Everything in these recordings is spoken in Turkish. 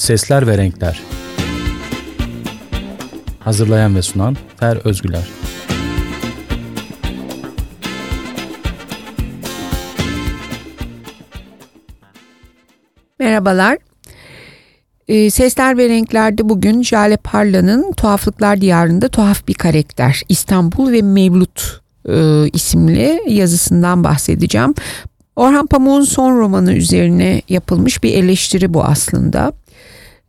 Sesler ve Renkler Hazırlayan ve sunan Fer Özgüler Merhabalar. Ee, Sesler ve Renkler'de bugün Jale Parla'nın Tuhaflıklar Diyarında Tuhaf Bir Karakter İstanbul ve Mevlut e, isimli yazısından bahsedeceğim. Orhan Pamuk'un son romanı üzerine yapılmış bir eleştiri bu aslında.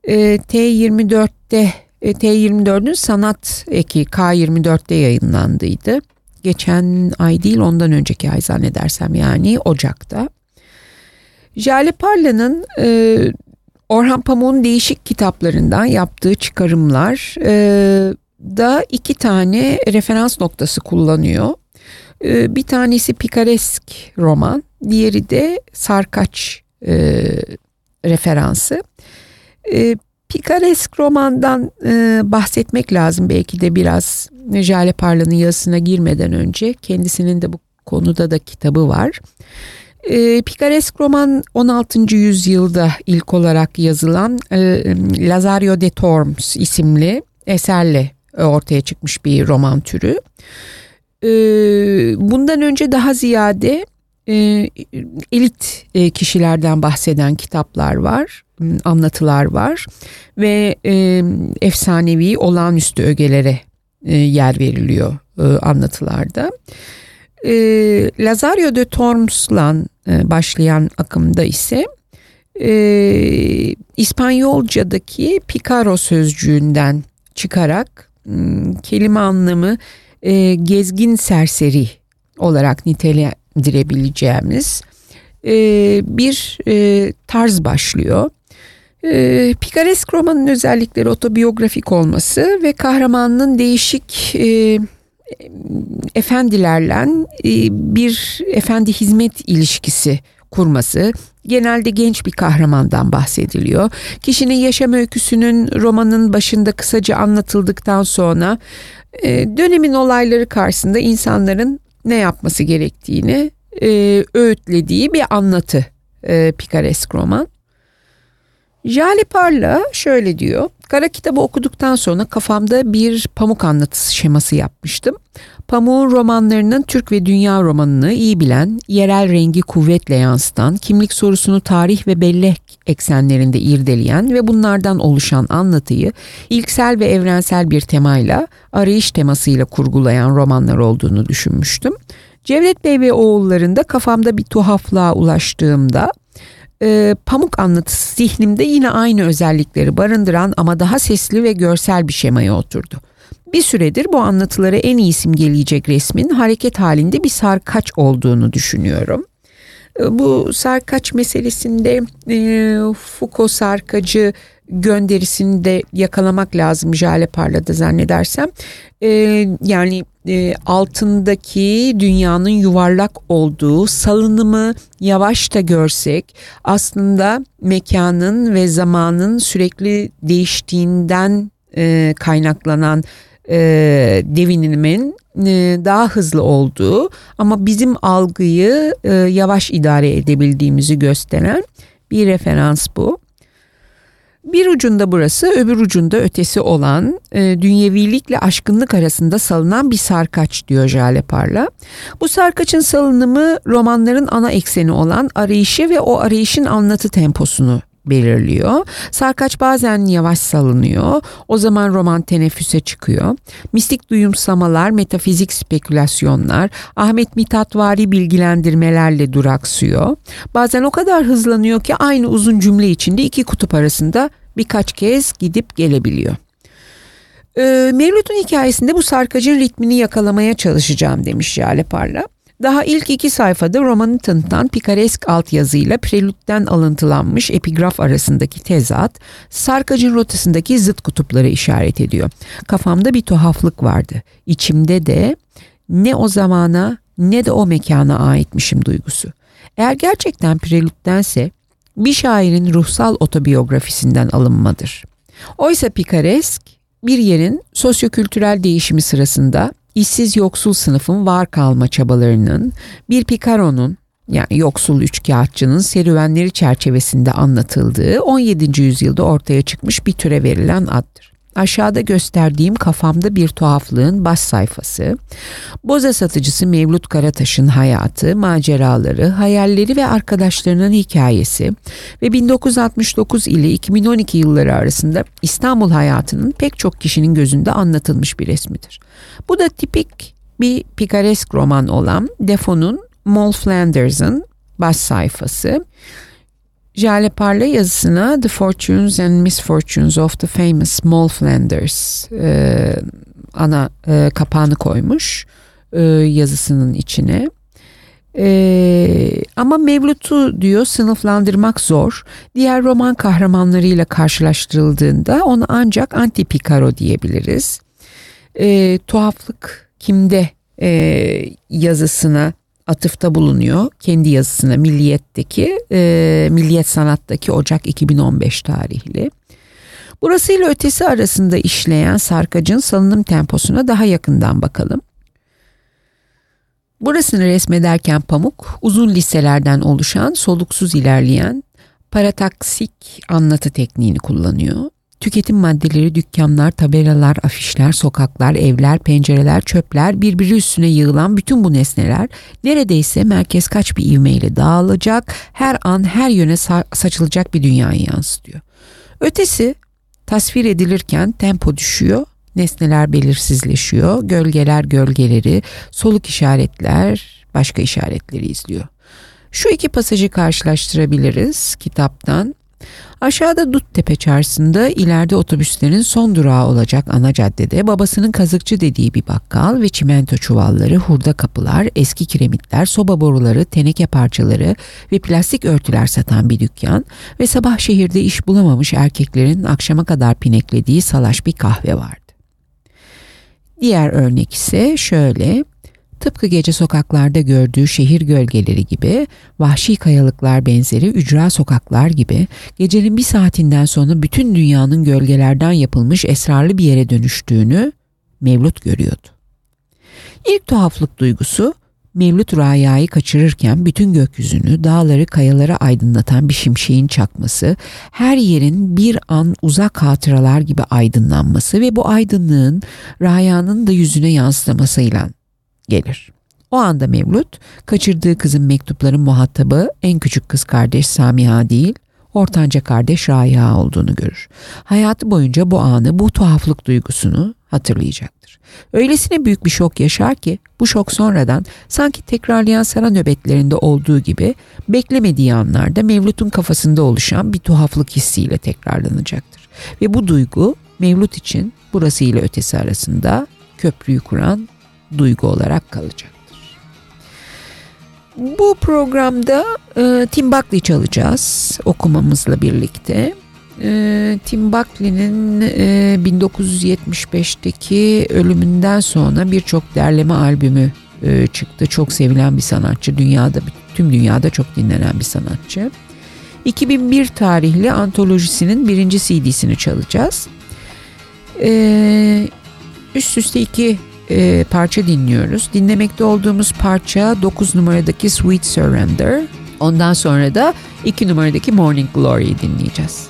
E, T24'te e, T24'ün sanat eki K24'te yayınlandıydı. Geçen ay değil ondan önceki ay zannedersem yani Ocak'ta. Jale Parla'nın e, Orhan Pamuk'un değişik kitaplarından yaptığı çıkarımlar e, da iki tane referans noktası kullanıyor. E, bir tanesi pikaresk roman, diğeri de sarkaç e, referansı. E, pikaresk romandan e, bahsetmek lazım belki de biraz Jale Parla'nın yazısına girmeden önce. Kendisinin de bu konuda da kitabı var. E, pikaresk roman 16. yüzyılda ilk olarak yazılan e, Lazario de Tormes isimli eserle ortaya çıkmış bir roman türü. E, bundan önce daha ziyade e, elit e, kişilerden bahseden kitaplar var, anlatılar var ve e, efsanevi olağanüstü ögelere e, yer veriliyor e, anlatılarda. E, Lazario de Tormes'la e, başlayan akımda ise e, İspanyolca'daki picaro sözcüğünden çıkarak e, kelime anlamı e, gezgin serseri olarak nitelendirebileceğimiz e, bir e, tarz başlıyor. E, romanın özellikleri otobiyografik olması ve kahramanının değişik e, efendilerle e, bir efendi hizmet ilişkisi kurması. Genelde genç bir kahramandan bahsediliyor. Kişinin yaşam öyküsünün romanın başında kısaca anlatıldıktan sonra e, dönemin olayları karşısında insanların ne yapması gerektiğini e, öğütlediği bir anlatı pikaresk roman. Jale Parla şöyle diyor. Kara kitabı okuduktan sonra kafamda bir pamuk anlatısı şeması yapmıştım. Pamuk'un romanlarının Türk ve dünya romanını iyi bilen, yerel rengi kuvvetle yansıtan, kimlik sorusunu tarih ve bellek eksenlerinde irdeleyen ve bunlardan oluşan anlatıyı ilksel ve evrensel bir temayla, arayış temasıyla kurgulayan romanlar olduğunu düşünmüştüm. Cevdet Bey ve oğullarında kafamda bir tuhaflığa ulaştığımda e, pamuk anlatısı zihnimde yine aynı özellikleri barındıran ama daha sesli ve görsel bir şemaya oturdu. Bir süredir bu anlatıları en iyi simgeleyecek resmin hareket halinde bir sarkaç olduğunu düşünüyorum. Bu sarkaç meselesinde e, Foucault sarkacı gönderisini de yakalamak lazım Jale Parla'da zannedersem. E, yani e, altındaki dünyanın yuvarlak olduğu salınımı yavaş da görsek aslında mekanın ve zamanın sürekli değiştiğinden e, kaynaklanan e, devinimin e, daha hızlı olduğu ama bizim algıyı e, yavaş idare edebildiğimizi gösteren bir referans bu. Bir ucunda burası, öbür ucunda ötesi olan e, dünyevilikle aşkınlık arasında salınan bir sarkaç diyor Jale Parla. Bu sarkaçın salınımı romanların ana ekseni olan arayışı ve o arayışın anlatı temposunu belirliyor. Sarkaç bazen yavaş salınıyor. O zaman roman teneffüse çıkıyor. Mistik duyumsamalar, metafizik spekülasyonlar, Ahmet Mithatvari bilgilendirmelerle duraksıyor. Bazen o kadar hızlanıyor ki aynı uzun cümle içinde iki kutup arasında birkaç kez gidip gelebiliyor. Ee, Mevlüt'ün hikayesinde bu sarkacın ritmini yakalamaya çalışacağım demiş Jale Parla. Daha ilk iki sayfada romanı tanıtan pikaresk altyazıyla prelütten alıntılanmış epigraf arasındaki tezat, sarkacın rotasındaki zıt kutupları işaret ediyor. Kafamda bir tuhaflık vardı. İçimde de ne o zamana ne de o mekana aitmişim duygusu. Eğer gerçekten prelüttense bir şairin ruhsal otobiyografisinden alınmadır. Oysa pikaresk bir yerin sosyokültürel değişimi sırasında işsiz yoksul sınıfın var kalma çabalarının, bir Picaro'nun yani yoksul üçkağıtçının serüvenleri çerçevesinde anlatıldığı 17. yüzyılda ortaya çıkmış bir türe verilen addır. Aşağıda gösterdiğim kafamda bir tuhaflığın baş sayfası, boza satıcısı Mevlut Karataş'ın hayatı, maceraları, hayalleri ve arkadaşlarının hikayesi ve 1969 ile 2012 yılları arasında İstanbul hayatının pek çok kişinin gözünde anlatılmış bir resmidir. Bu da tipik bir pikaresk roman olan Defoe'nun Moll Flanders'ın baş sayfası. Jale Parle yazısına The Fortunes and Misfortunes of the Famous Moll Flanders e, ana e, kapağını koymuş e, yazısının içine. Ee, ama Mevlut'u diyor sınıflandırmak zor. Diğer roman kahramanlarıyla karşılaştırıldığında onu ancak anti Picaro diyebiliriz. Ee, tuhaflık kimde e, yazısına atıfta bulunuyor. Kendi yazısına Milliyet'teki, e, Milliyet Sanat'taki Ocak 2015 tarihli. Burasıyla ötesi arasında işleyen sarkacın salınım temposuna daha yakından bakalım. Burasını resmederken Pamuk uzun listelerden oluşan soluksuz ilerleyen parataksik anlatı tekniğini kullanıyor. Tüketim maddeleri, dükkanlar, tabelalar, afişler, sokaklar, evler, pencereler, çöpler, birbiri üstüne yığılan bütün bu nesneler neredeyse merkez kaç bir ivmeyle dağılacak, her an her yöne sa- saçılacak bir dünyayı yansıtıyor. Ötesi tasvir edilirken tempo düşüyor, nesneler belirsizleşiyor, gölgeler gölgeleri, soluk işaretler başka işaretleri izliyor. Şu iki pasajı karşılaştırabiliriz kitaptan. Aşağıda Duttepe çarşısında ileride otobüslerin son durağı olacak ana caddede babasının kazıkçı dediği bir bakkal ve çimento çuvalları, hurda kapılar, eski kiremitler, soba boruları, teneke parçaları ve plastik örtüler satan bir dükkan ve sabah şehirde iş bulamamış erkeklerin akşama kadar pineklediği salaş bir kahve vardı. Diğer örnek ise şöyle Tıpkı gece sokaklarda gördüğü şehir gölgeleri gibi, vahşi kayalıklar benzeri ücra sokaklar gibi gecenin bir saatinden sonra bütün dünyanın gölgelerden yapılmış esrarlı bir yere dönüştüğünü Mevlut görüyordu. İlk tuhaflık duygusu Mevlut Raya'yı kaçırırken bütün gökyüzünü, dağları, kayaları aydınlatan bir şimşeğin çakması, her yerin bir an uzak hatıralar gibi aydınlanması ve bu aydınlığın Raya'nın da yüzüne yansımasıyla gelir. O anda Mevlut kaçırdığı kızın mektupların muhatabı en küçük kız kardeş Samiha değil, ortanca kardeş Raya olduğunu görür. Hayatı boyunca bu anı, bu tuhaflık duygusunu hatırlayacaktır. Öylesine büyük bir şok yaşar ki bu şok sonradan sanki tekrarlayan sara nöbetlerinde olduğu gibi beklemediği anlarda Mevlut'un kafasında oluşan bir tuhaflık hissiyle tekrarlanacaktır. Ve bu duygu Mevlut için burası ile ötesi arasında köprüyü kuran duygu olarak kalacaktır. Bu programda e, Tim Buckley çalacağız okumamızla birlikte. E, Tim Buckley'nin e, 1975'teki ölümünden sonra birçok derleme albümü e, çıktı. Çok sevilen bir sanatçı. Dünyada tüm dünyada çok dinlenen bir sanatçı. 2001 tarihli antolojisinin birinci CD'sini çalacağız. E, üst üste iki e, parça dinliyoruz. Dinlemekte olduğumuz parça 9 numaradaki Sweet Surrender. Ondan sonra da 2 numaradaki Morning Glory'yi dinleyeceğiz.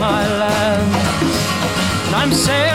My land. And I'm sailing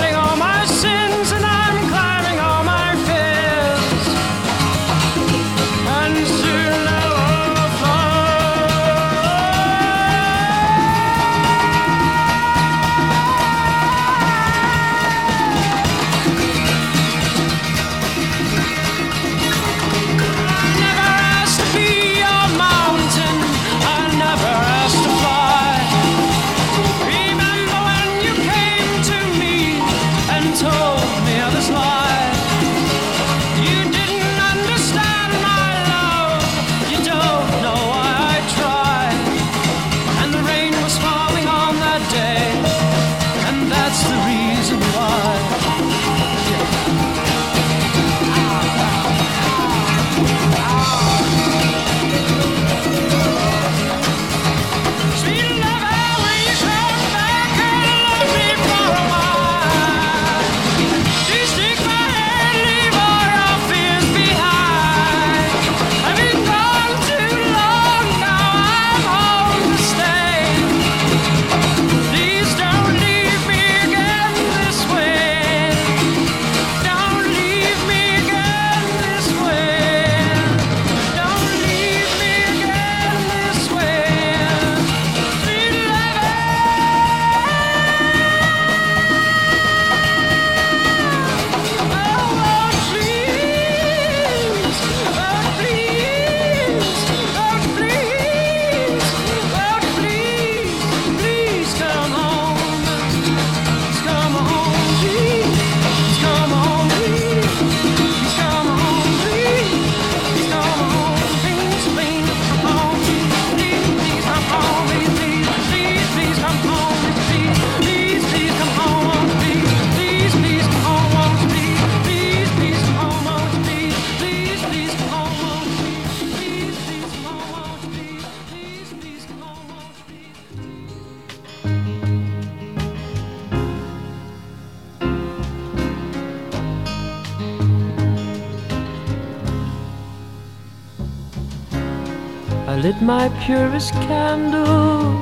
my purest candle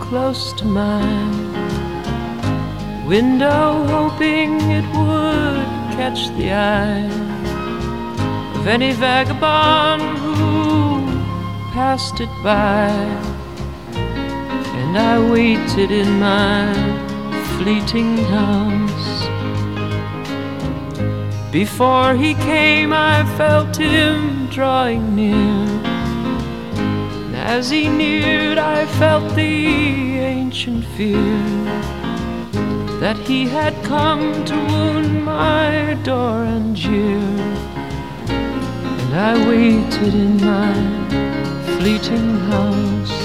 close to mine window, hoping it would catch the eye of any vagabond who passed it by. And I waited in my fleeting house. Before he came, I felt him drawing near. As he neared, I felt the ancient fear that he had come to wound my door and jeer. And I waited in my fleeting house.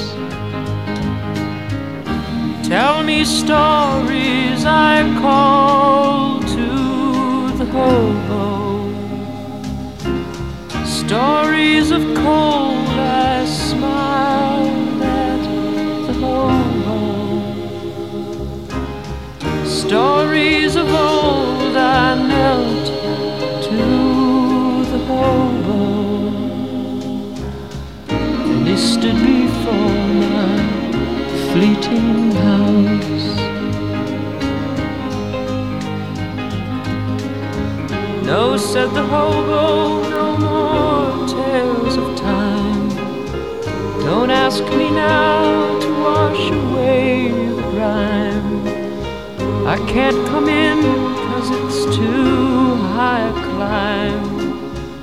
Tell me stories, I call to the hobo. Stories of cold, I Stories of old, I knelt to the hobo. And he stood before my fleeting house. No, said the hobo, no more tales of time. Don't ask me now to wash away the grime. I can't come in cause it's too higher climb.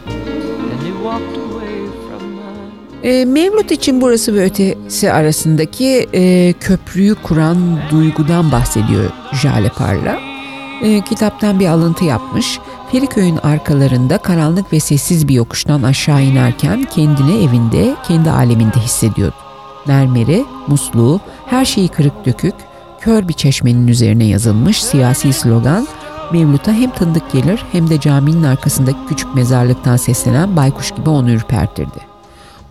And he walked away from mine. E, Mevlut için burası ve ötesi arasındaki e, köprüyü kuran duygudan bahsediyor Jale Parla. E, kitaptan bir alıntı yapmış. Feriköy'ün arkalarında karanlık ve sessiz bir yokuştan aşağı inerken kendini evinde, kendi aleminde hissediyordu. Mermeri, musluğu, her şeyi kırık dökük, kör bir çeşmenin üzerine yazılmış siyasi slogan Mevlut'a hem tanıdık gelir hem de caminin arkasındaki küçük mezarlıktan seslenen baykuş gibi onu ürpertirdi.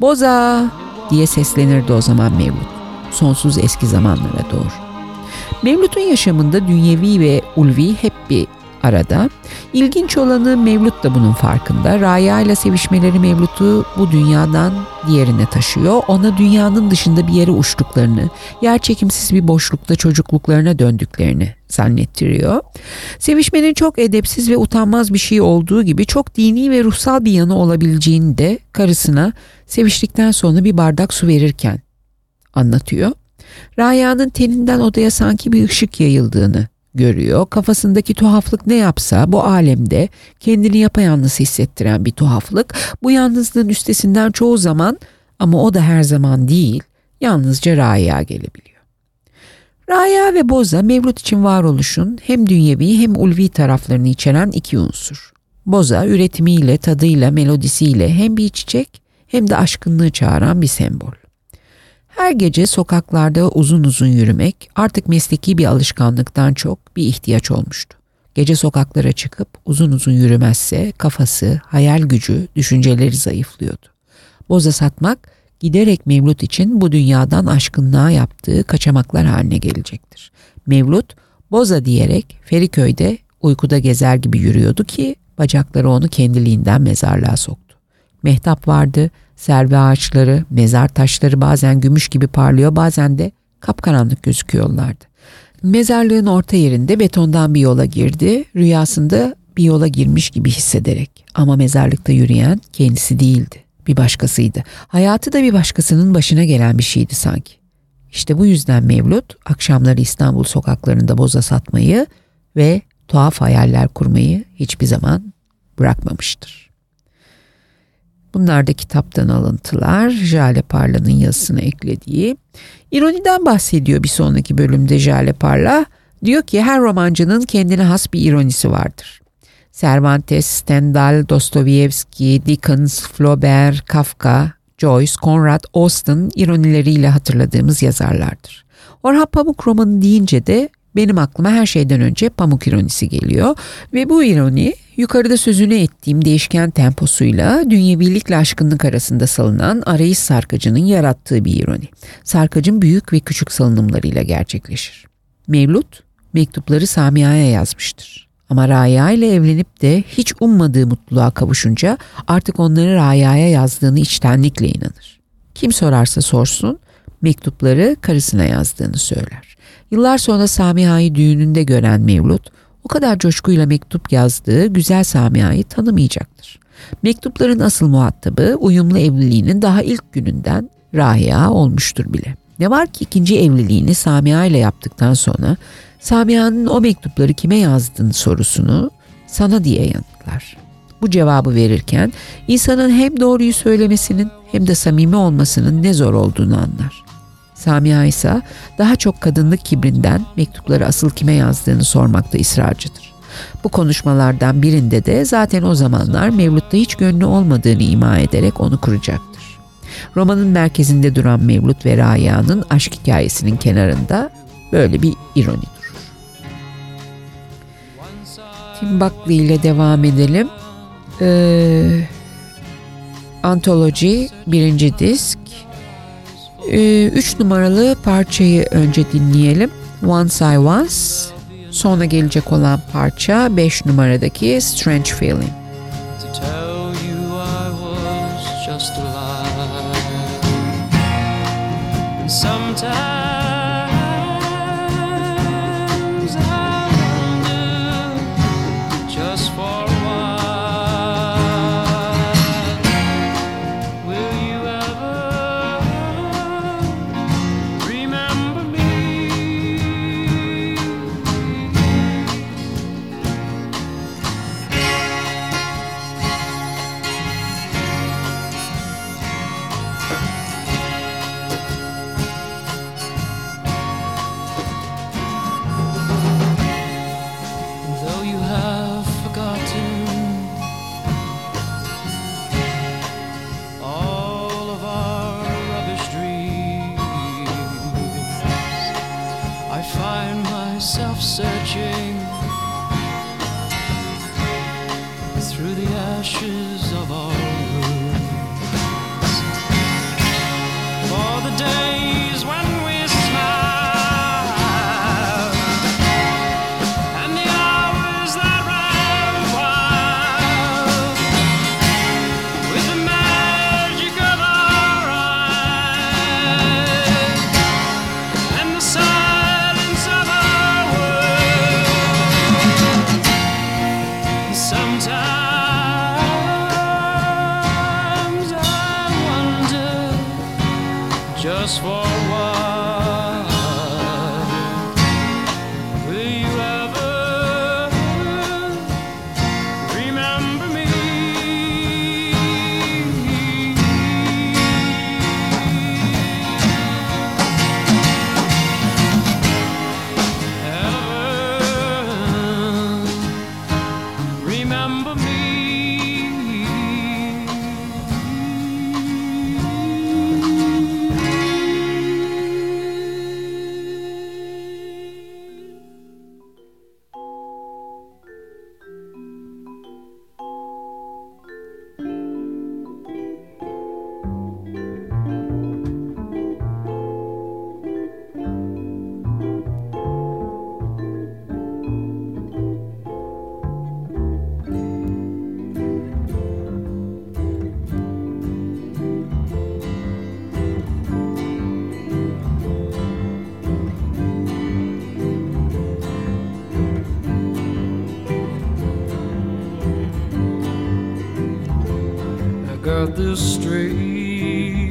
Boza diye seslenirdi o zaman Mevlut. Sonsuz eski zamanlara doğru. Mevlut'un yaşamında dünyevi ve ulvi hep bir arada. İlginç olanı Mevlut da bunun farkında. Raya ile sevişmeleri Mevlut'u bu dünyadan diğerine taşıyor. Ona dünyanın dışında bir yere uçtuklarını, yerçekimsiz bir boşlukta çocukluklarına döndüklerini zannettiriyor. Sevişmenin çok edepsiz ve utanmaz bir şey olduğu gibi çok dini ve ruhsal bir yanı olabileceğini de karısına seviştikten sonra bir bardak su verirken anlatıyor. Raya'nın teninden odaya sanki bir ışık yayıldığını görüyor. Kafasındaki tuhaflık ne yapsa bu alemde kendini yapayalnız hissettiren bir tuhaflık. Bu yalnızlığın üstesinden çoğu zaman ama o da her zaman değil yalnızca Raya gelebiliyor. Raya ve Boza Mevlut için varoluşun hem dünyevi hem ulvi taraflarını içeren iki unsur. Boza üretimiyle, tadıyla, melodisiyle hem bir çiçek hem de aşkınlığı çağıran bir sembol. Her gece sokaklarda uzun uzun yürümek artık mesleki bir alışkanlıktan çok bir ihtiyaç olmuştu. Gece sokaklara çıkıp uzun uzun yürümezse kafası, hayal gücü, düşünceleri zayıflıyordu. Boza satmak giderek Mevlut için bu dünyadan aşkınlığa yaptığı kaçamaklar haline gelecektir. Mevlut boza diyerek Feriköy'de uykuda gezer gibi yürüyordu ki bacakları onu kendiliğinden mezarlığa soktu. Mehtap vardı, serve ağaçları, mezar taşları bazen gümüş gibi parlıyor bazen de kapkaranlık gözüküyorlardı. Mezarlığın orta yerinde betondan bir yola girdi, rüyasında bir yola girmiş gibi hissederek. Ama mezarlıkta yürüyen kendisi değildi, bir başkasıydı. Hayatı da bir başkasının başına gelen bir şeydi sanki. İşte bu yüzden Mevlut akşamları İstanbul sokaklarında boza satmayı ve tuhaf hayaller kurmayı hiçbir zaman bırakmamıştır. Bunlar da kitaptan alıntılar. Jale Parla'nın yazısına eklediği. İroniden bahsediyor bir sonraki bölümde Jale Parla. Diyor ki her romancının kendine has bir ironisi vardır. Cervantes, Stendhal, Dostoyevski, Dickens, Flaubert, Kafka, Joyce, Conrad, Austen ironileriyle hatırladığımız yazarlardır. Orhan Pamuk romanı deyince de benim aklıma her şeyden önce Pamuk ironisi geliyor ve bu ironi yukarıda sözünü ettiğim değişken temposuyla dünyevilikle aşkınlık arasında salınan arayış sarkacının yarattığı bir ironi. Sarkacın büyük ve küçük salınımlarıyla gerçekleşir. Mevlut mektupları Samia'ya yazmıştır. Ama Raya ile evlenip de hiç ummadığı mutluluğa kavuşunca artık onları Raya'ya yazdığını içtenlikle inanır. Kim sorarsa sorsun mektupları karısına yazdığını söyler. Yıllar sonra Samiha'yı düğününde gören Mevlut o kadar coşkuyla mektup yazdığı güzel Samiha'yı tanımayacaktır. Mektupların asıl muhatabı uyumlu evliliğinin daha ilk gününden Rahia olmuştur bile. Ne var ki ikinci evliliğini Samiha ile yaptıktan sonra Samiha'nın o mektupları kime yazdın sorusunu sana diye yanıtlar. Bu cevabı verirken insanın hem doğruyu söylemesinin hem de samimi olmasının ne zor olduğunu anlar. Samiha ise daha çok kadınlık kibrinden mektupları asıl kime yazdığını sormakta ısrarcıdır. Bu konuşmalardan birinde de zaten o zamanlar Mevlut'ta hiç gönlü olmadığını ima ederek onu kuracaktır. Romanın merkezinde duran Mevlut ve Raya'nın aşk hikayesinin kenarında böyle bir ironi durur. Tim Buckley ile devam edelim. Ee, Antoloji birinci disk. Ee, üç numaralı parçayı önce dinleyelim. Once I Was. Sonra gelecek olan parça 5 numaradaki Strange Feeling. to searching this strange,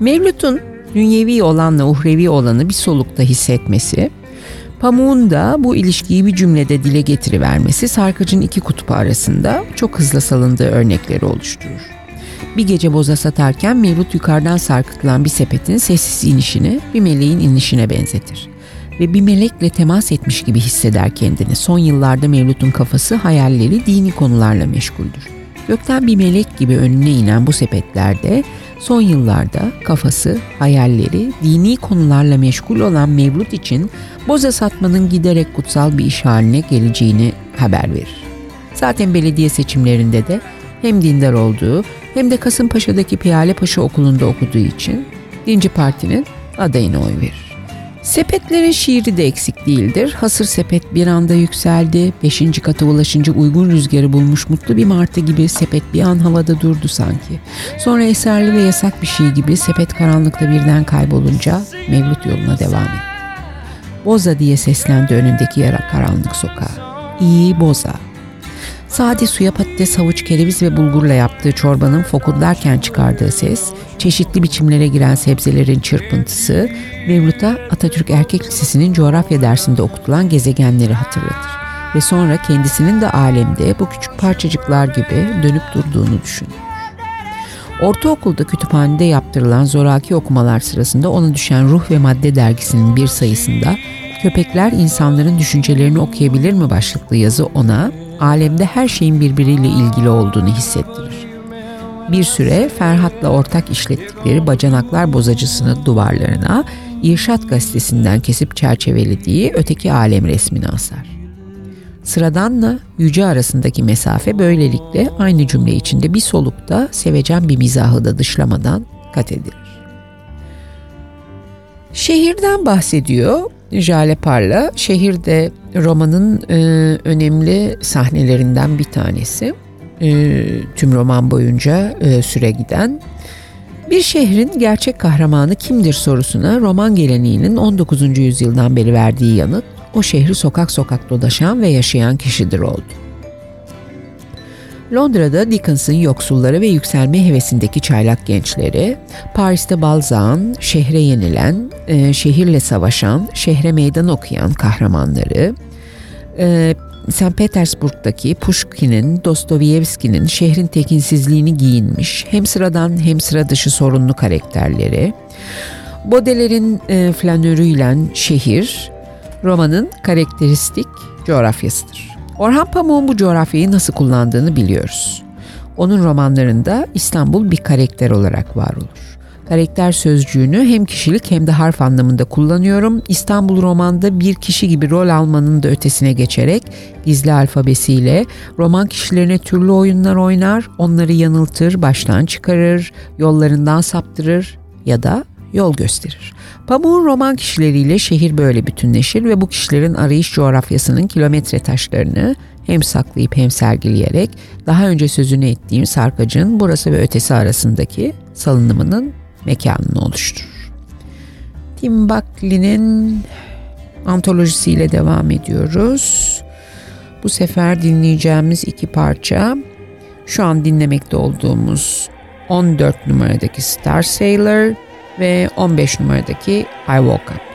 Mevlüt'ün dünyevi olanla uhrevi olanı bir solukta hissetmesi, Pamuk'un da bu ilişkiyi bir cümlede dile getirivermesi sarkacın iki kutbu arasında çok hızlı salındığı örnekleri oluşturur. Bir gece boza satarken Mevlüt yukarıdan sarkıtılan bir sepetin sessiz inişini bir meleğin inişine benzetir. Ve bir melekle temas etmiş gibi hisseder kendini. Son yıllarda Mevlüt'ün kafası hayalleri dini konularla meşguldür. Gökten bir melek gibi önüne inen bu sepetlerde son yıllarda kafası, hayalleri dini konularla meşgul olan Mevlüt için boza satmanın giderek kutsal bir iş haline geleceğini haber verir. Zaten belediye seçimlerinde de hem dindar olduğu hem de Kasımpaşa'daki Piyale Paşa Okulu'nda okuduğu için Dinci Parti'nin adayına oy verir. Sepetlerin şiiri de eksik değildir. Hasır sepet bir anda yükseldi. Beşinci kata ulaşınca uygun rüzgarı bulmuş mutlu bir martı gibi sepet bir an havada durdu sanki. Sonra eserli ve yasak bir şey gibi sepet karanlıkta birden kaybolunca Mevlüt yoluna devam etti. Boza diye seslendi önündeki yara karanlık sokağa. İyi Boza. Sade suya patates, havuç, kereviz ve bulgurla yaptığı çorbanın fokurdarken çıkardığı ses, çeşitli biçimlere giren sebzelerin çırpıntısı, Mevlut'a Atatürk Erkek Lisesi'nin coğrafya dersinde okutulan gezegenleri hatırlatır. Ve sonra kendisinin de alemde bu küçük parçacıklar gibi dönüp durduğunu düşünür. Ortaokulda kütüphanede yaptırılan zoraki okumalar sırasında ona düşen Ruh ve Madde dergisinin bir sayısında Köpekler insanların düşüncelerini okuyabilir mi başlıklı yazı ona alemde her şeyin birbiriyle ilgili olduğunu hissettirir. Bir süre Ferhat'la ortak işlettikleri bacanaklar bozacısını duvarlarına İrşat gazetesinden kesip çerçevelediği öteki alem resmini asar. Sıradanla yüce arasındaki mesafe böylelikle aynı cümle içinde bir solukta sevecen bir mizahı da dışlamadan kat edilir. Şehirden bahsediyor Jale Parla. Şehir de romanın e, önemli sahnelerinden bir tanesi. E, tüm roman boyunca e, süre giden. Bir şehrin gerçek kahramanı kimdir sorusuna roman geleneğinin 19. yüzyıldan beri verdiği yanıt o şehri sokak sokak dolaşan ve yaşayan kişidir oldu. Londra'da Dickens'ın yoksulları ve yükselme hevesindeki çaylak gençleri, Paris'te Balzac'ın şehre yenilen, e, şehirle savaşan, şehre meydan okuyan kahramanları, e, St. Petersburg'daki Pushkin'in, Dostoyevski'nin şehrin tekinsizliğini giyinmiş, hem sıradan hem sıra dışı sorunlu karakterleri, Baudelaire'in e, flanörüyle şehir, romanın karakteristik coğrafyasıdır. Orhan Pamuk'un bu coğrafyayı nasıl kullandığını biliyoruz. Onun romanlarında İstanbul bir karakter olarak var olur. Karakter sözcüğünü hem kişilik hem de harf anlamında kullanıyorum. İstanbul romanda bir kişi gibi rol almanın da ötesine geçerek gizli alfabesiyle roman kişilerine türlü oyunlar oynar, onları yanıltır, baştan çıkarır, yollarından saptırır ya da yol gösterir. Pamuk'un roman kişileriyle şehir böyle bütünleşir ve bu kişilerin arayış coğrafyasının kilometre taşlarını hem saklayıp hem sergileyerek daha önce sözünü ettiğim sarkacın burası ve ötesi arasındaki salınımının mekanını oluşturur. Tim Buckley'nin antolojisiyle devam ediyoruz. Bu sefer dinleyeceğimiz iki parça şu an dinlemekte olduğumuz 14 numaradaki Star Sailor ve 15 numaradaki I Woke Up.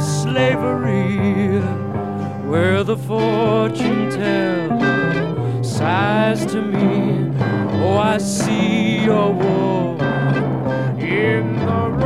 slavery, where the fortune teller sighs to me. Oh, I see your war in the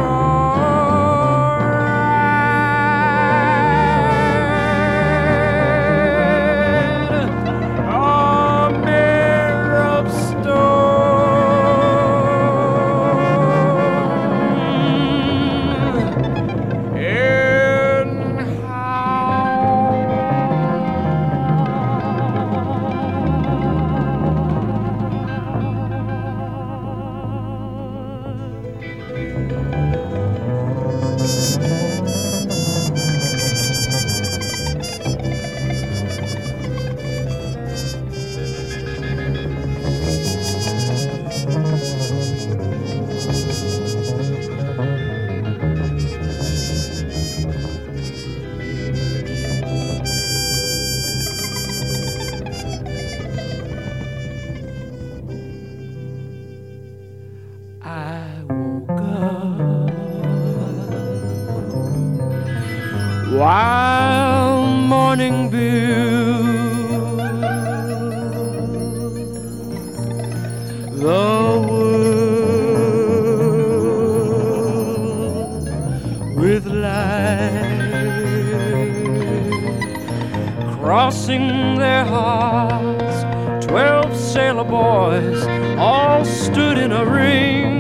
hearts. Twelve sailor boys all stood in a ring.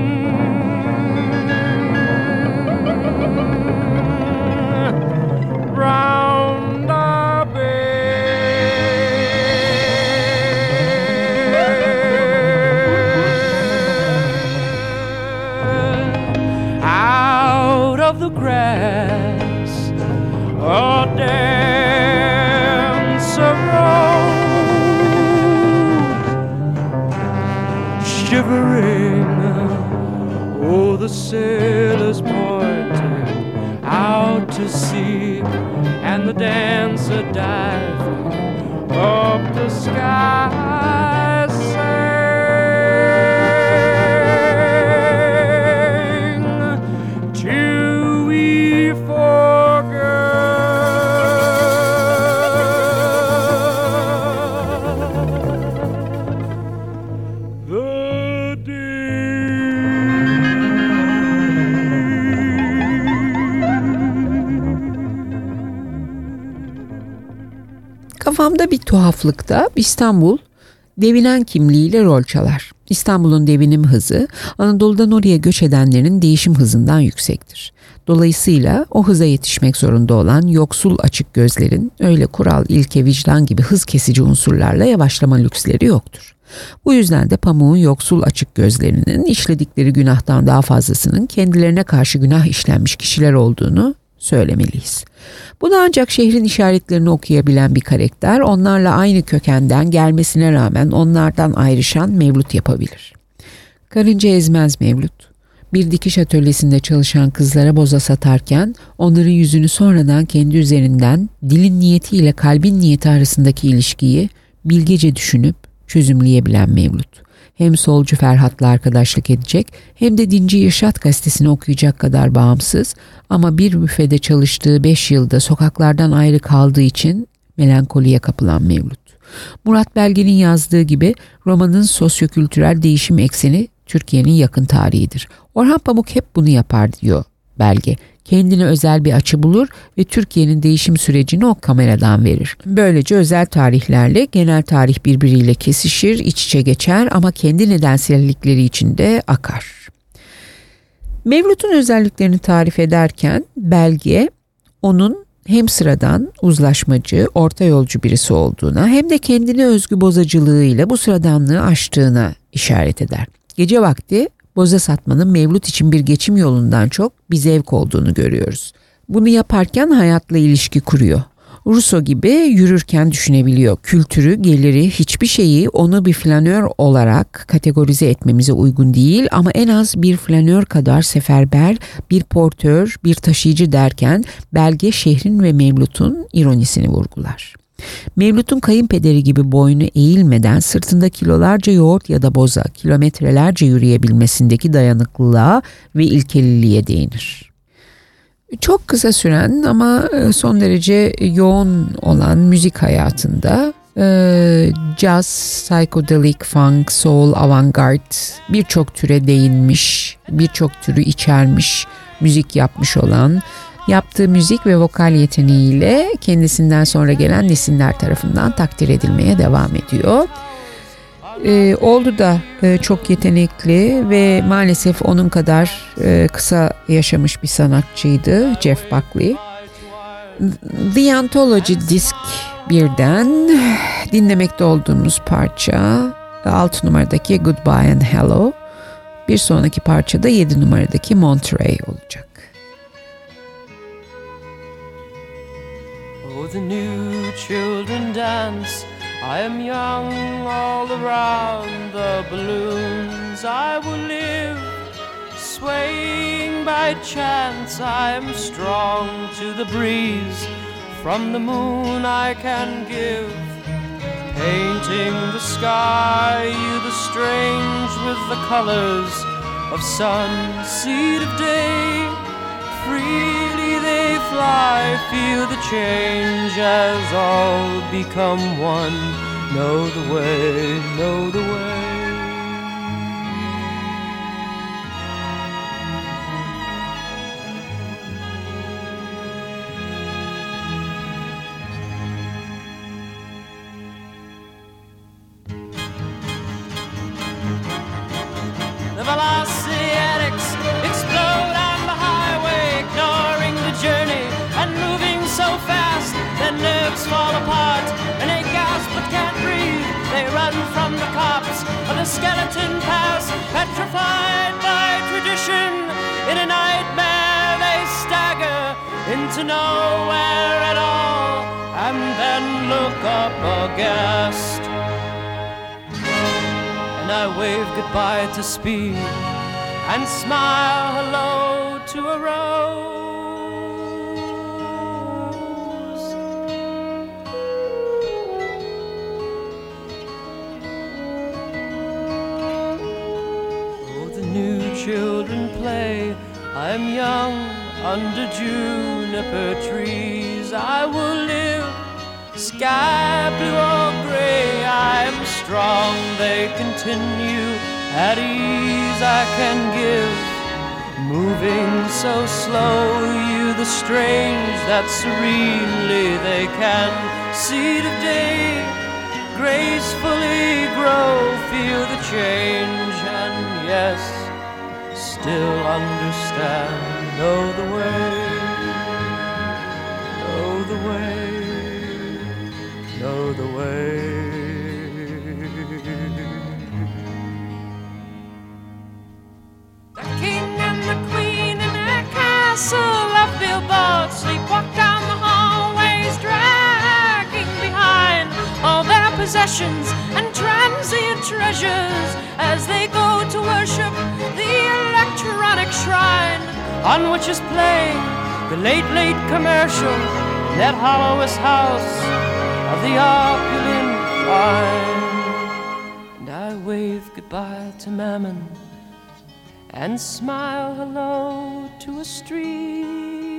Bir tuhaflıkta İstanbul devinen kimliğiyle rol çalar. İstanbul'un devinim hızı Anadolu'dan oraya göç edenlerin değişim hızından yüksektir. Dolayısıyla o hıza yetişmek zorunda olan yoksul açık gözlerin öyle kural, ilke, vicdan gibi hız kesici unsurlarla yavaşlama lüksleri yoktur. Bu yüzden de pamuğun yoksul açık gözlerinin işledikleri günahtan daha fazlasının kendilerine karşı günah işlenmiş kişiler olduğunu söylemeliyiz. Bunu ancak şehrin işaretlerini okuyabilen bir karakter onlarla aynı kökenden gelmesine rağmen onlardan ayrışan Mevlut yapabilir. Karınca ezmez Mevlut. Bir dikiş atölyesinde çalışan kızlara boza satarken onların yüzünü sonradan kendi üzerinden dilin niyetiyle kalbin niyeti arasındaki ilişkiyi bilgece düşünüp çözümleyebilen Mevlut. Hem solcu Ferhat'la arkadaşlık edecek hem de Dinci Irşat gazetesini okuyacak kadar bağımsız ama bir büfede çalıştığı 5 yılda sokaklardan ayrı kaldığı için melankoliye kapılan Mevlut. Murat Belge'nin yazdığı gibi romanın sosyokültürel değişim ekseni Türkiye'nin yakın tarihidir. Orhan Pamuk hep bunu yapar diyor Belge. Kendine özel bir açı bulur ve Türkiye'nin değişim sürecini o kameradan verir. Böylece özel tarihlerle genel tarih birbiriyle kesişir, iç içe geçer ama kendi nedensellikleri içinde akar. Mevlut'un özelliklerini tarif ederken belge onun hem sıradan, uzlaşmacı, orta yolcu birisi olduğuna hem de kendine özgü bozacılığıyla bu sıradanlığı aştığına işaret eder. Gece vakti boza satmanın Mevlut için bir geçim yolundan çok bir zevk olduğunu görüyoruz. Bunu yaparken hayatla ilişki kuruyor. Rousseau gibi yürürken düşünebiliyor. Kültürü, geliri, hiçbir şeyi onu bir flanör olarak kategorize etmemize uygun değil ama en az bir flanör kadar seferber, bir portör, bir taşıyıcı derken belge şehrin ve Mevlut'un ironisini vurgular. Mevlut'un kayınpederi gibi boynu eğilmeden sırtında kilolarca yoğurt ya da boza kilometrelerce yürüyebilmesindeki dayanıklılığa ve ilkeliliğe değinir. Çok kısa süren ama e, son derece yoğun olan müzik hayatında e, jazz, psychedelic funk, soul, avantgard birçok türe değinmiş, birçok türü içermiş müzik yapmış olan yaptığı müzik ve vokal yeteneğiyle kendisinden sonra gelen nesiller tarafından takdir edilmeye devam ediyor. Ee, oldu da e, çok yetenekli ve maalesef onun kadar e, kısa yaşamış bir sanatçıydı Jeff Buckley. The Anthology Disc birden dinlemekte olduğumuz parça 6 numaradaki Goodbye and Hello. Bir sonraki parça da 7 numaradaki Monterey olacak. Oh, the new children dance. I am young all around the balloons. I will live, swaying by chance. I am strong to the breeze. From the moon I can give, painting the sky. You the strange with the colors of sun, seed of day. Freely they fly, feel the change as all become one. Know the way, know the way. The skeleton pass, petrified by tradition. In a nightmare they stagger into nowhere at all and then look up aghast. And I wave goodbye to speed and smile hello to a rose. Children play. I'm young under juniper trees. I will live sky blue or gray. I'm strong, they continue. At ease, I can give. Moving so slow, you the strange that serenely they can see today. Gracefully grow, feel the change, and yes, still understand. Know the way, know the way, know the way. The king and the queen in their castle of billboards sleepwalk down the hallways, dragging behind all their possessions and transient treasures as they go to worship the electronic shrine on which is playing the late, late commercial in that hollowest house of the opulent line. And I wave goodbye to Mammon and smile hello to a street.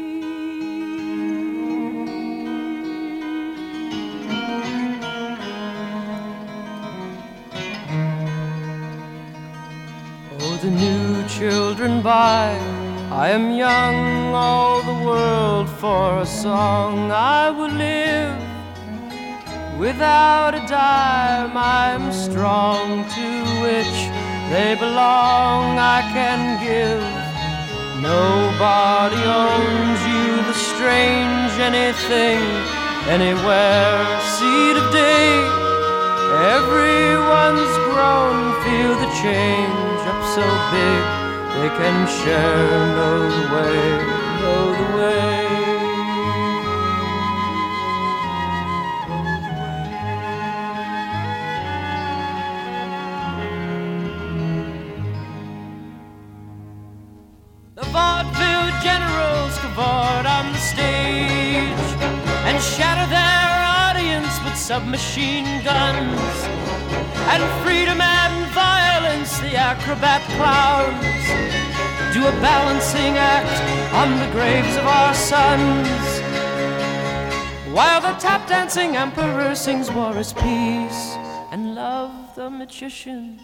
Children by. I am young, all the world for a song. I will live without a dime. I'm strong to which they belong. I can give. Nobody owns you, the strange anything, anywhere. Seed of day. Everyone's grown, feel the change up so big they can share. The way, know the way. The vaudeville generals cavort on the stage and shatter their audience with submachine guns. And freedom the acrobat clowns do a balancing act on the graves of our sons. While the tap dancing emperor sings war is peace, and love the magician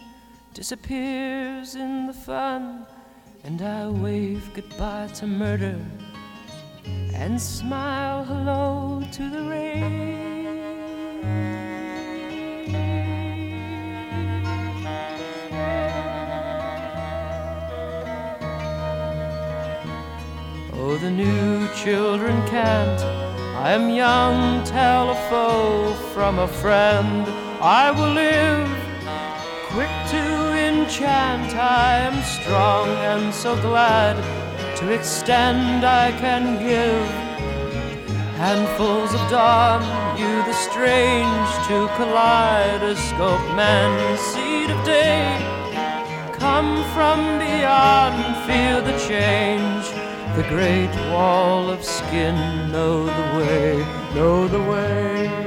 disappears in the fun. And I wave goodbye to murder and smile hello to the rain. The new children can't. I am young, tell a foe from a friend. I will live quick to enchant. I am strong and so glad to extend I can give. Handfuls of dawn, you the strange to kaleidoscope man, seed of day. Come from beyond, feel the change. The great wall of skin, know the way, know the way.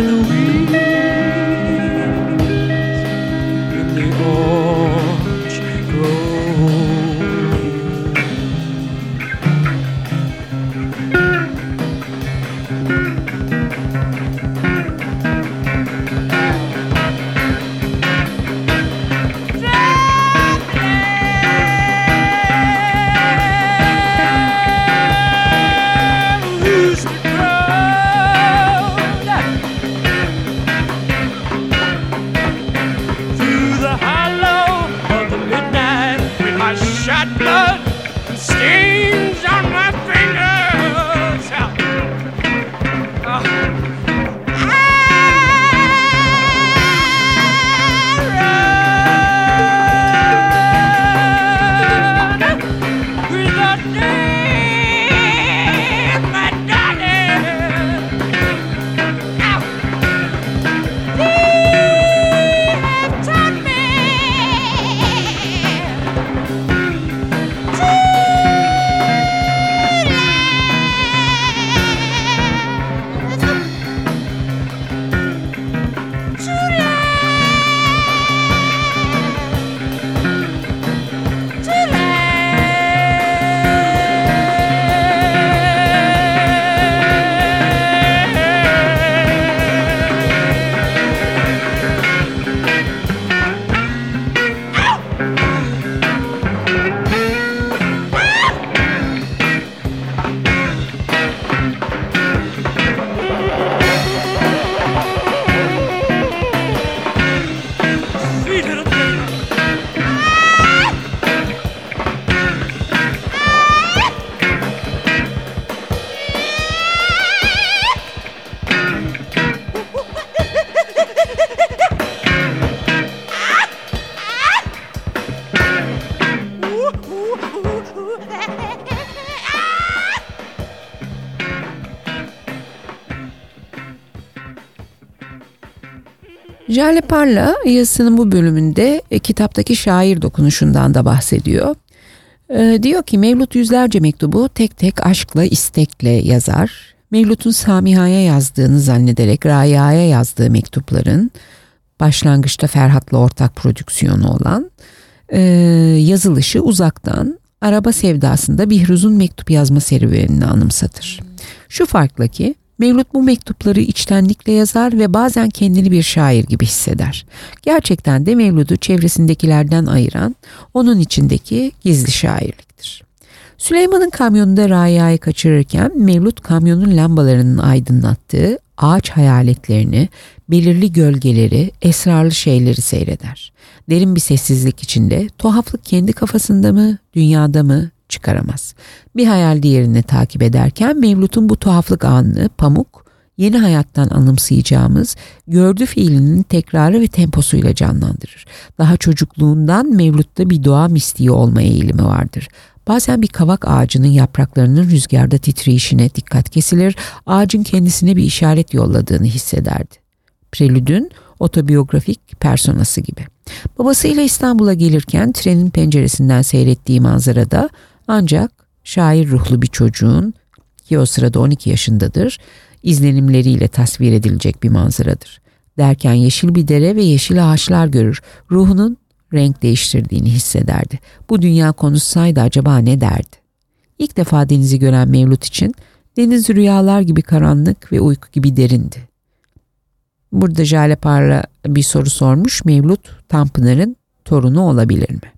The weeds Jale Parla yazısının bu bölümünde e, kitaptaki şair dokunuşundan da bahsediyor. E, diyor ki Mevlut yüzlerce mektubu tek tek aşkla istekle yazar. Mevlut'un Samiha'ya yazdığını zannederek Raya'ya yazdığı mektupların başlangıçta Ferhat'la ortak prodüksiyonu olan e, yazılışı uzaktan araba sevdasında Bihruz'un mektup yazma serüvenini anımsatır. Şu farkla ki Mevlut bu mektupları içtenlikle yazar ve bazen kendini bir şair gibi hisseder. Gerçekten de Mevlut'u çevresindekilerden ayıran onun içindeki gizli şairliktir. Süleyman'ın kamyonunda Raya'yı kaçırırken Mevlut kamyonun lambalarının aydınlattığı ağaç hayaletlerini, belirli gölgeleri, esrarlı şeyleri seyreder. Derin bir sessizlik içinde tuhaflık kendi kafasında mı, dünyada mı çıkaramaz. Bir hayal diğerini takip ederken Mevlut'un bu tuhaflık anını Pamuk, yeni hayattan anımsayacağımız gördü fiilinin tekrarı ve temposuyla canlandırır. Daha çocukluğundan Mevlut'ta bir doğa mistiği olma eğilimi vardır. Bazen bir kavak ağacının yapraklarının rüzgarda titreyişine dikkat kesilir, ağacın kendisine bir işaret yolladığını hissederdi. Prelüd'ün otobiyografik personası gibi. Babasıyla İstanbul'a gelirken trenin penceresinden seyrettiği manzarada ancak şair ruhlu bir çocuğun ki o sırada 12 yaşındadır izlenimleriyle tasvir edilecek bir manzaradır. Derken yeşil bir dere ve yeşil ağaçlar görür. Ruhunun renk değiştirdiğini hissederdi. Bu dünya konuşsaydı acaba ne derdi? İlk defa denizi gören Mevlut için deniz rüyalar gibi karanlık ve uyku gibi derindi. Burada Jale Parla bir soru sormuş. Mevlut Tanpınar'ın torunu olabilir mi?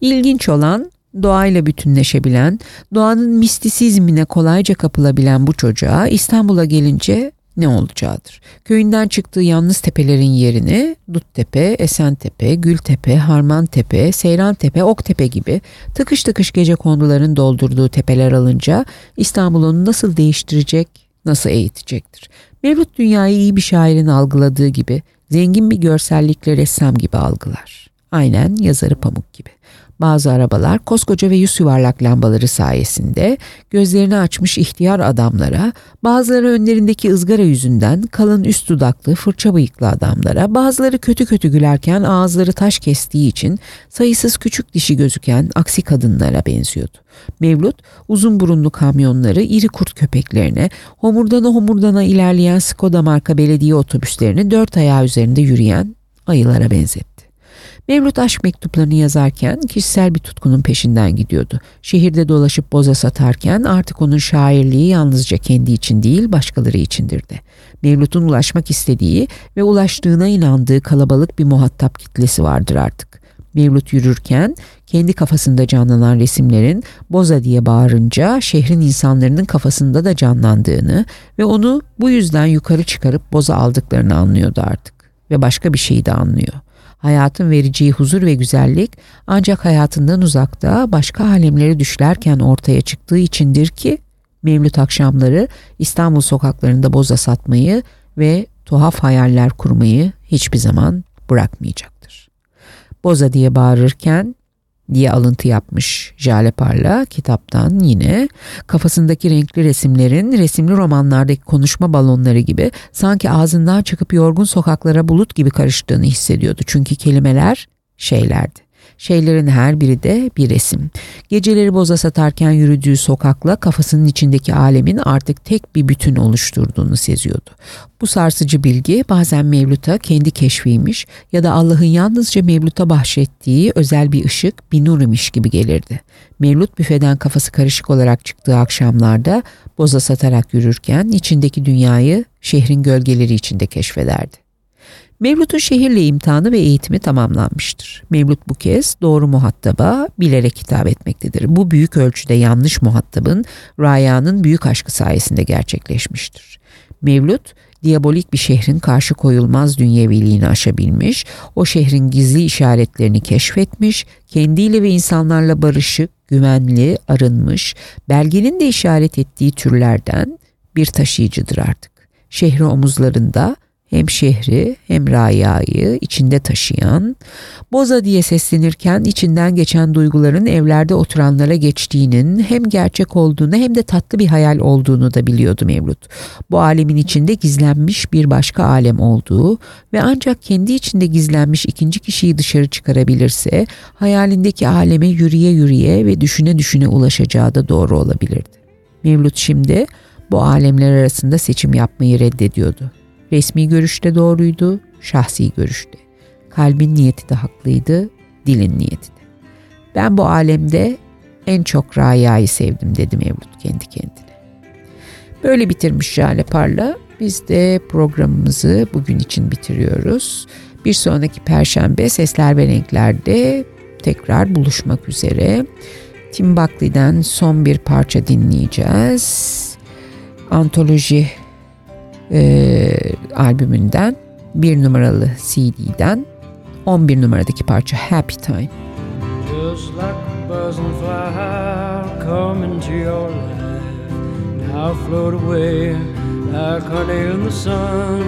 İlginç olan doğayla bütünleşebilen, doğanın mistisizmine kolayca kapılabilen bu çocuğa İstanbul'a gelince ne olacağıdır? Köyünden çıktığı yalnız tepelerin yerini Duttepe, Esentepe, Gültepe, Harmantepe, Seyrantepe, Oktepe gibi tıkış tıkış gece konduların doldurduğu tepeler alınca İstanbul nasıl değiştirecek, nasıl eğitecektir? Mevlüt dünyayı iyi bir şairin algıladığı gibi zengin bir görsellikle ressam gibi algılar. Aynen yazarı Pamuk gibi. Bazı arabalar koskoca ve yüz yuvarlak lambaları sayesinde gözlerini açmış ihtiyar adamlara, bazıları önlerindeki ızgara yüzünden kalın üst dudaklı fırça bıyıklı adamlara, bazıları kötü kötü gülerken ağızları taş kestiği için sayısız küçük dişi gözüken aksi kadınlara benziyordu. Mevlut uzun burunlu kamyonları iri kurt köpeklerine, homurdana homurdana ilerleyen Skoda marka belediye otobüslerini dört ayağı üzerinde yürüyen ayılara benzetti. Mevlüt aşk mektuplarını yazarken kişisel bir tutkunun peşinden gidiyordu. Şehirde dolaşıp boza satarken artık onun şairliği yalnızca kendi için değil başkaları içindir de. Mevlüt'ün ulaşmak istediği ve ulaştığına inandığı kalabalık bir muhatap kitlesi vardır artık. Mevlüt yürürken kendi kafasında canlanan resimlerin Boza diye bağırınca şehrin insanların kafasında da canlandığını ve onu bu yüzden yukarı çıkarıp Boza aldıklarını anlıyordu artık. Ve başka bir şeyi de anlıyor. Hayatın vereceği huzur ve güzellik ancak hayatından uzakta başka alemleri düşlerken ortaya çıktığı içindir ki Mevlüt akşamları İstanbul sokaklarında boza satmayı ve tuhaf hayaller kurmayı hiçbir zaman bırakmayacaktır. Boza diye bağırırken diye alıntı yapmış Jale Parla kitaptan yine kafasındaki renkli resimlerin resimli romanlardaki konuşma balonları gibi sanki ağzından çıkıp yorgun sokaklara bulut gibi karıştığını hissediyordu. Çünkü kelimeler şeylerdi. Şeylerin her biri de bir resim. Geceleri boza satarken yürüdüğü sokakla kafasının içindeki alemin artık tek bir bütün oluşturduğunu seziyordu. Bu sarsıcı bilgi bazen Mevlut'a kendi keşfiymiş ya da Allah'ın yalnızca Mevlut'a bahşettiği özel bir ışık, bir nur imiş gibi gelirdi. Mevlut büfeden kafası karışık olarak çıktığı akşamlarda boza satarak yürürken içindeki dünyayı şehrin gölgeleri içinde keşfederdi. Mevlut'un şehirle imtihanı ve eğitimi tamamlanmıştır. Mevlut bu kez doğru muhataba bilerek hitap etmektedir. Bu büyük ölçüde yanlış muhatabın Raya'nın büyük aşkı sayesinde gerçekleşmiştir. Mevlut, diabolik bir şehrin karşı koyulmaz dünyeviliğini aşabilmiş, o şehrin gizli işaretlerini keşfetmiş, kendiyle ve insanlarla barışık, güvenli, arınmış, belgenin de işaret ettiği türlerden bir taşıyıcıdır artık. Şehri omuzlarında, hem şehri hem rayayı içinde taşıyan, Boza diye seslenirken içinden geçen duyguların evlerde oturanlara geçtiğinin hem gerçek olduğunu hem de tatlı bir hayal olduğunu da biliyordu Mevlut. Bu alemin içinde gizlenmiş bir başka alem olduğu ve ancak kendi içinde gizlenmiş ikinci kişiyi dışarı çıkarabilirse hayalindeki aleme yürüye yürüye ve düşüne düşüne ulaşacağı da doğru olabilirdi. Mevlut şimdi bu alemler arasında seçim yapmayı reddediyordu. Resmi görüşte doğruydu, şahsi görüşte. Kalbin niyeti de haklıydı, dilin niyeti de. Ben bu alemde en çok Raya'yı sevdim dedi Mevlüt kendi kendine. Böyle bitirmiş Jale Parla. Biz de programımızı bugün için bitiriyoruz. Bir sonraki perşembe Sesler ve Renkler'de tekrar buluşmak üzere. Tim Buckley'den son bir parça dinleyeceğiz. Antoloji e, albümünden bir numaralı CD'den 11 numaradaki parça Happy Time. Just like come into your life. Now float away like honey in the sun.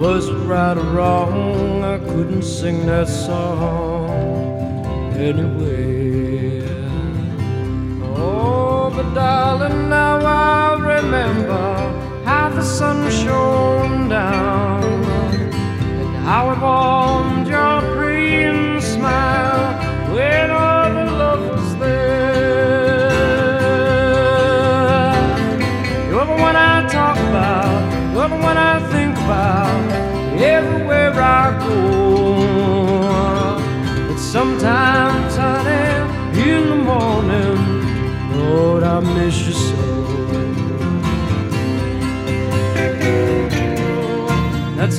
Was it right or wrong? I couldn't sing that song anyway. Oh, but darling, now I remember how the sun shone down and how it warmed your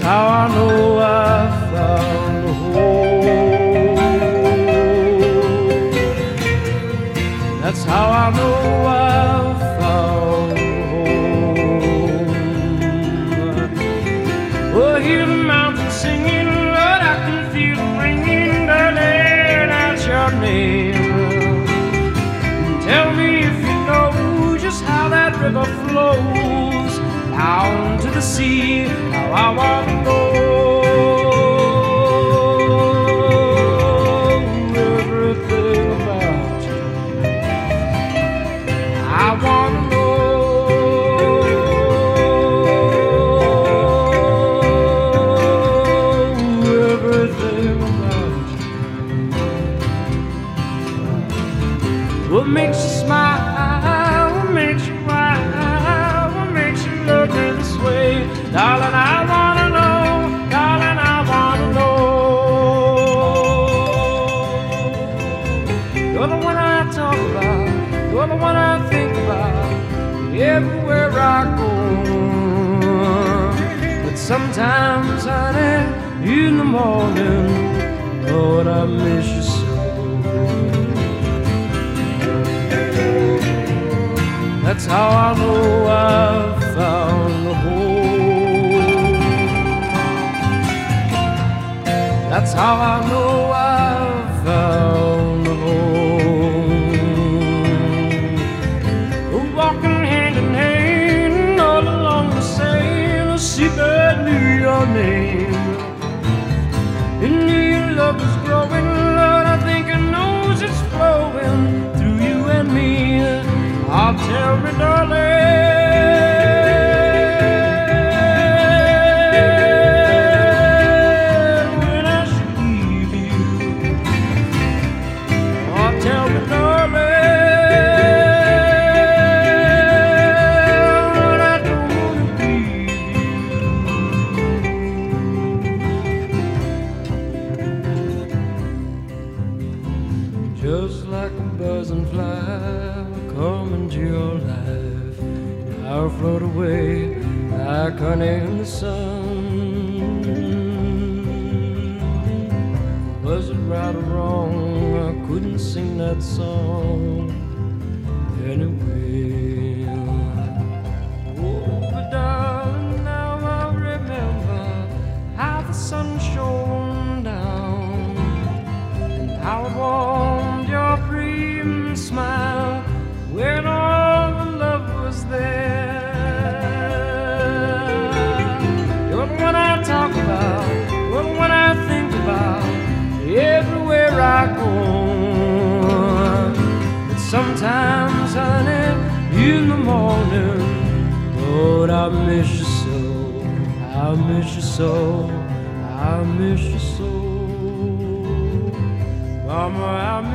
how I know I found a home. That's how I know I found a home. Oh, hear the mountain singing, Lord, I can feel it ringing, darling, out your name. And tell me if you know just how that river flows down to the sea. How I want to know sometimes, honey, in the morning, Lord, I miss you so. That's how I know I've found a home. That's how I know Just like a buzzing fly, I'll float away like honey in the sun. Was it right or wrong? I couldn't sing that song. Sometimes, honey, in the morning, Lord, I miss you so. I miss you so. I miss you so. Mama, I miss